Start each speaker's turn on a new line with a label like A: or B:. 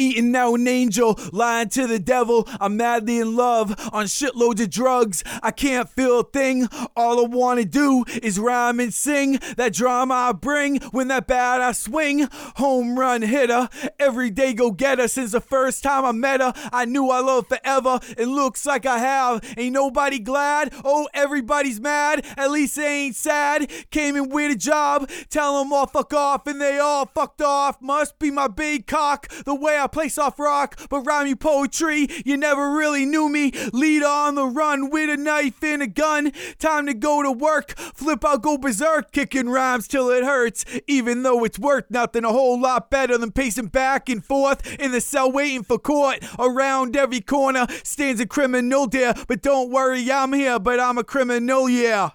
A: Eating now an angel, lying to the devil. I'm madly in love on shitloads of drugs. I can't feel a thing. All I wanna do is rhyme and sing. That drama I bring when that bat I swing. Home run hitter, every day go getter. Since the first time I met her, I knew I loved forever. It looks like I have. Ain't nobody glad. Oh, everybody's mad. At least they ain't sad. Came in with a job, tell them all fuck off, and they all fucked off. Must be my big cock, the way I play soft rock, but rhyming poetry. You never really knew me. Lead on the run with a knife and a gun. Time to go to work. Flip out, go berserk, kicking rhymes till it hurts. Even though it's worth nothing, a whole lot better than pacing back and forth in the cell waiting for court. Around every corner stands a criminal there, but don't worry, I'm here, but I'm a criminal, yeah.